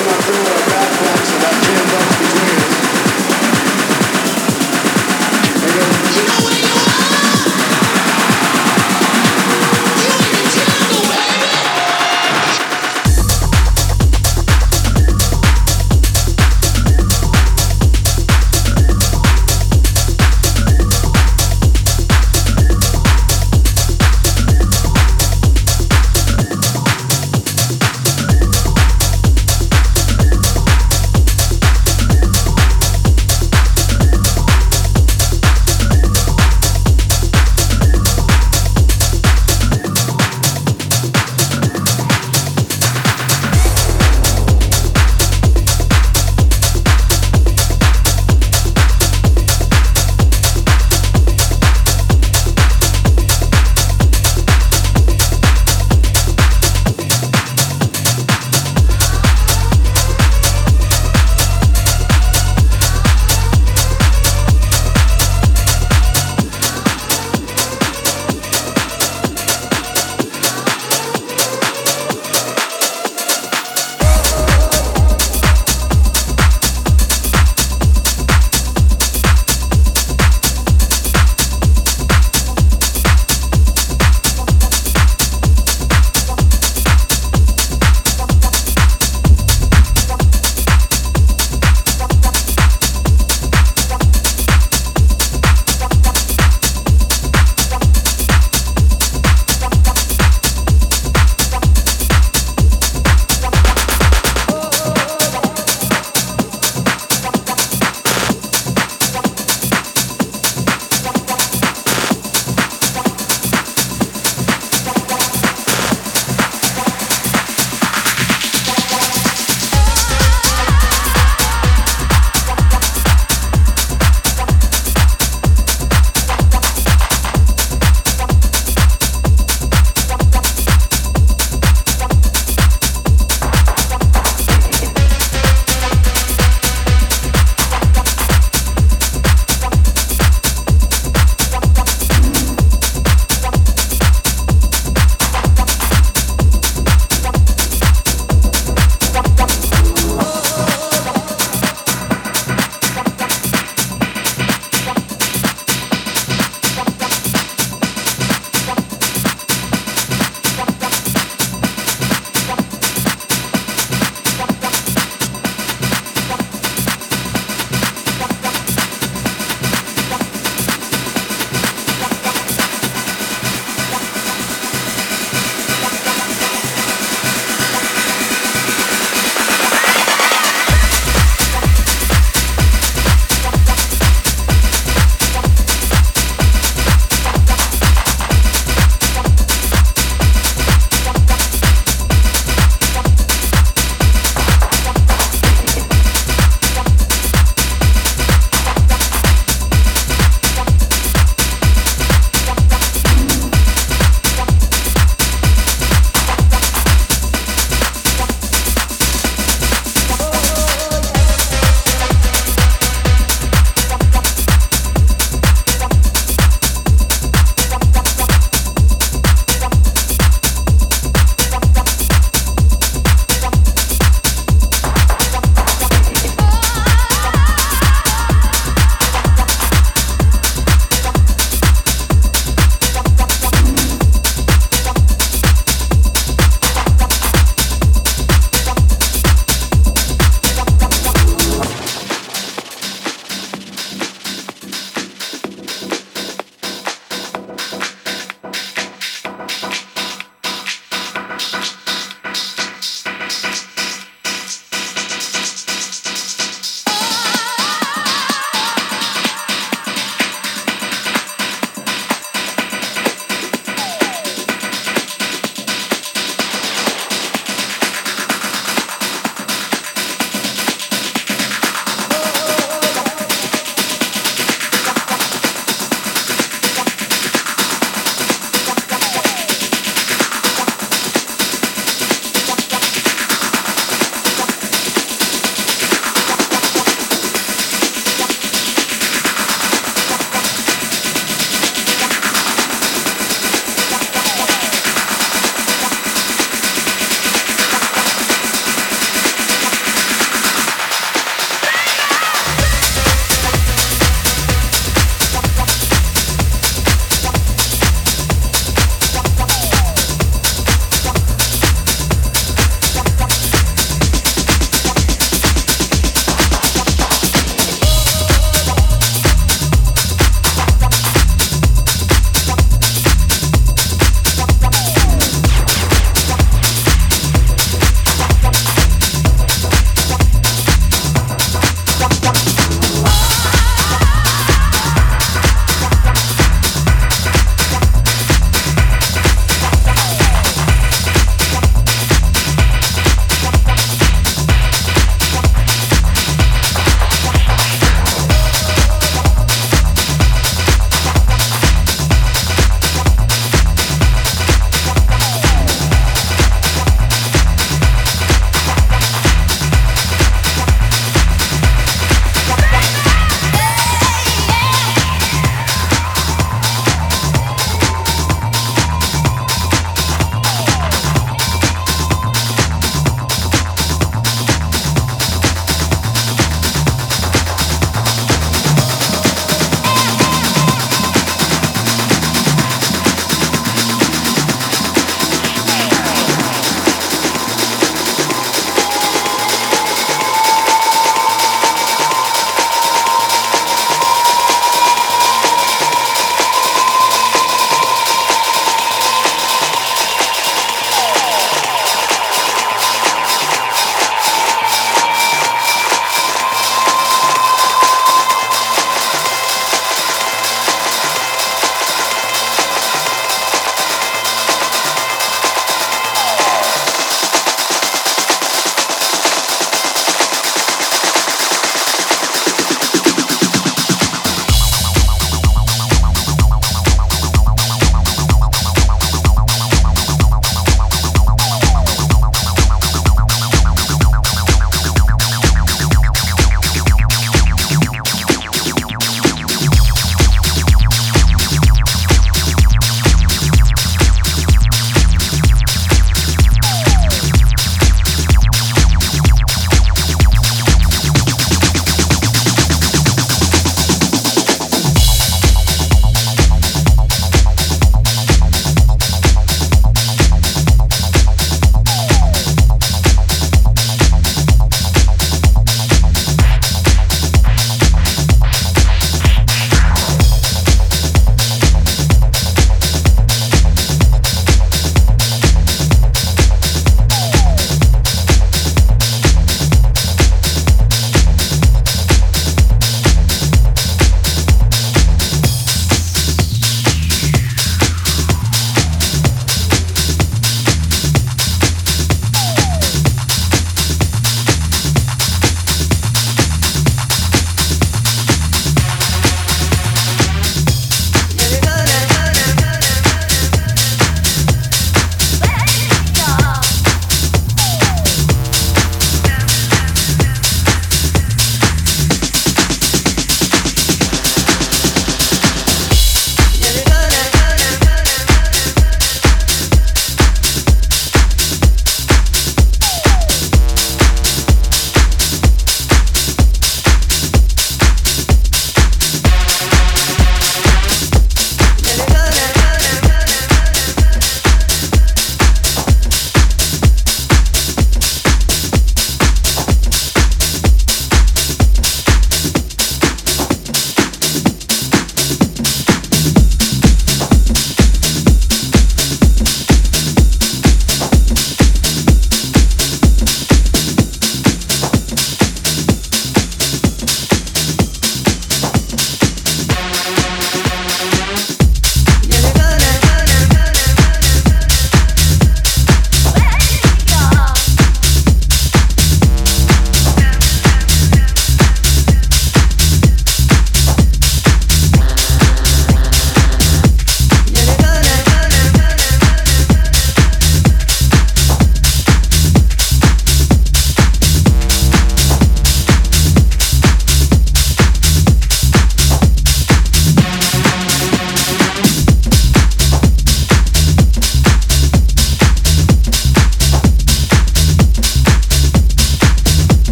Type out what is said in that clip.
my a bad boys, so I can't.